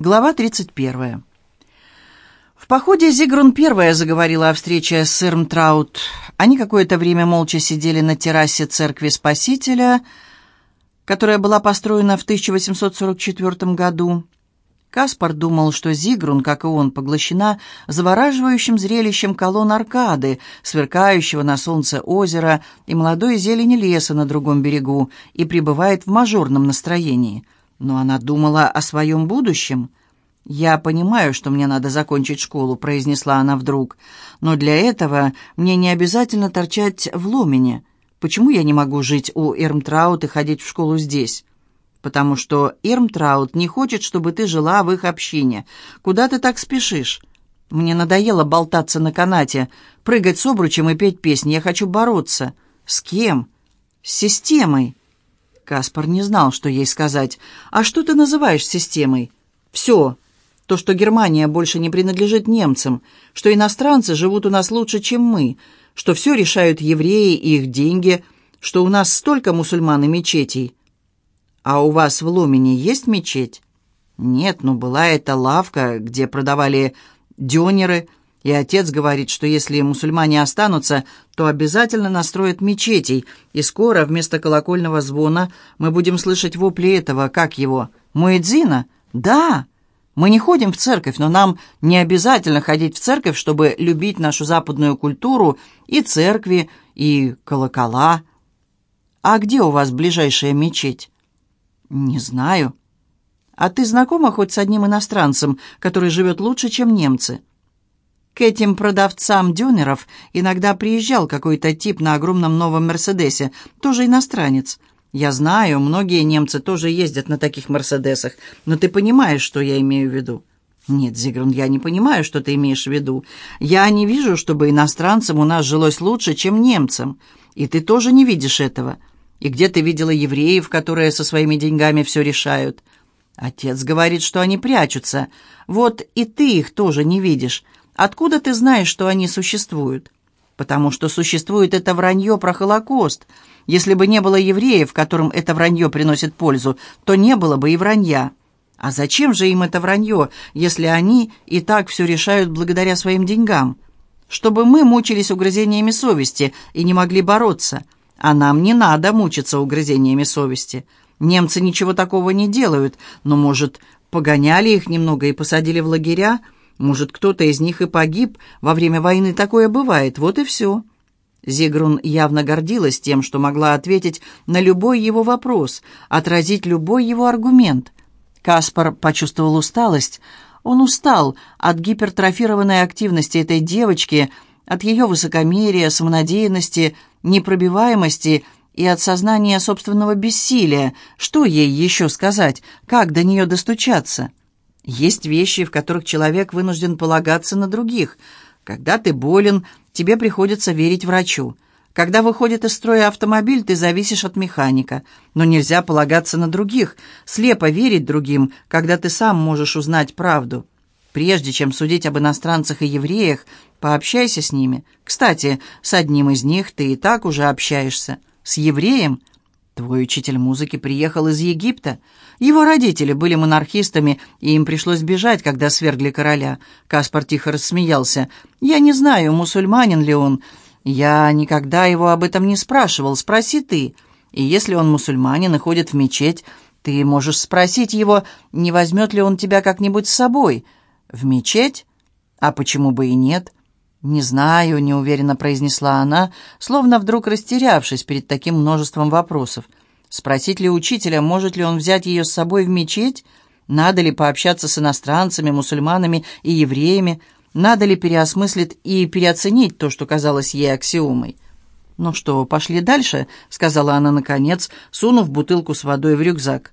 Глава 31. В походе Зигрун первая заговорила о встрече с Ирмтраут. Они какое-то время молча сидели на террасе церкви Спасителя, которая была построена в 1844 году. Каспар думал, что Зигрун, как и он, поглощена завораживающим зрелищем колонн аркады, сверкающего на солнце озера и молодой зелени леса на другом берегу, и пребывает в мажорном настроении – но она думала о своем будущем. «Я понимаю, что мне надо закончить школу», — произнесла она вдруг. «Но для этого мне не обязательно торчать в Ломене. Почему я не могу жить у Эрмтраут и ходить в школу здесь?» «Потому что Эрмтраут не хочет, чтобы ты жила в их общине. Куда ты так спешишь?» «Мне надоело болтаться на канате, прыгать с обручем и петь песни. Я хочу бороться». «С кем?» «С системой». Каспар не знал, что ей сказать. «А что ты называешь системой?» «Все. То, что Германия больше не принадлежит немцам, что иностранцы живут у нас лучше, чем мы, что все решают евреи и их деньги, что у нас столько мусульман и мечетей». «А у вас в Лумине есть мечеть?» «Нет, но была эта лавка, где продавали дёнеры, и отец говорит, что если мусульмане останутся, то обязательно настроят мечетей, и скоро вместо колокольного звона мы будем слышать вопли этого, как его, Муэдзина? Да! Мы не ходим в церковь, но нам не обязательно ходить в церковь, чтобы любить нашу западную культуру и церкви, и колокола. А где у вас ближайшая мечеть? Не знаю. А ты знакома хоть с одним иностранцем, который живет лучше, чем немцы?» К этим продавцам дюнеров иногда приезжал какой-то тип на огромном новом «Мерседесе», тоже иностранец. Я знаю, многие немцы тоже ездят на таких «Мерседесах», но ты понимаешь, что я имею в виду? Нет, Зигрун, я не понимаю, что ты имеешь в виду. Я не вижу, чтобы иностранцам у нас жилось лучше, чем немцам. И ты тоже не видишь этого. И где ты видела евреев, которые со своими деньгами все решают? Отец говорит, что они прячутся. Вот и ты их тоже не видишь. Откуда ты знаешь, что они существуют? Потому что существует это вранье про Холокост. Если бы не было евреев, которым это вранье приносит пользу, то не было бы и вранья. А зачем же им это вранье, если они и так все решают благодаря своим деньгам? Чтобы мы мучились угрызениями совести и не могли бороться. А нам не надо мучиться угрызениями совести. Немцы ничего такого не делают, но, может, погоняли их немного и посадили в лагеря, может, кто-то из них и погиб. Во время войны такое бывает. Вот и все». Зигрун явно гордилась тем, что могла ответить на любой его вопрос, отразить любой его аргумент. Каспар почувствовал усталость. Он устал от гипертрофированной активности этой девочки, от ее высокомерия, самонадеянности, непробиваемости и от сознания собственного бессилия. Что ей еще сказать? Как до нее достучаться? Есть вещи, в которых человек вынужден полагаться на других. Когда ты болен, тебе приходится верить врачу. Когда выходит из строя автомобиль, ты зависишь от механика. Но нельзя полагаться на других, слепо верить другим, когда ты сам можешь узнать правду. Прежде чем судить об иностранцах и евреях, пообщайся с ними. Кстати, с одним из них ты и так уже общаешься. С евреем – Твой учитель музыки приехал из Египта. Его родители были монархистами, и им пришлось бежать, когда свергли короля. Каспар тихо рассмеялся. «Я не знаю, мусульманин ли он. Я никогда его об этом не спрашивал. Спроси ты. И если он мусульманин и ходит в мечеть, ты можешь спросить его, не возьмет ли он тебя как-нибудь с собой. В мечеть? А почему бы и нет?» «Не знаю», — неуверенно произнесла она, словно вдруг растерявшись перед таким множеством вопросов. «Спросить ли учителя, может ли он взять ее с собой в мечеть? Надо ли пообщаться с иностранцами, мусульманами и евреями? Надо ли переосмыслить и переоценить то, что казалось ей аксиомой?» «Ну что, пошли дальше?» — сказала она наконец, сунув бутылку с водой в рюкзак.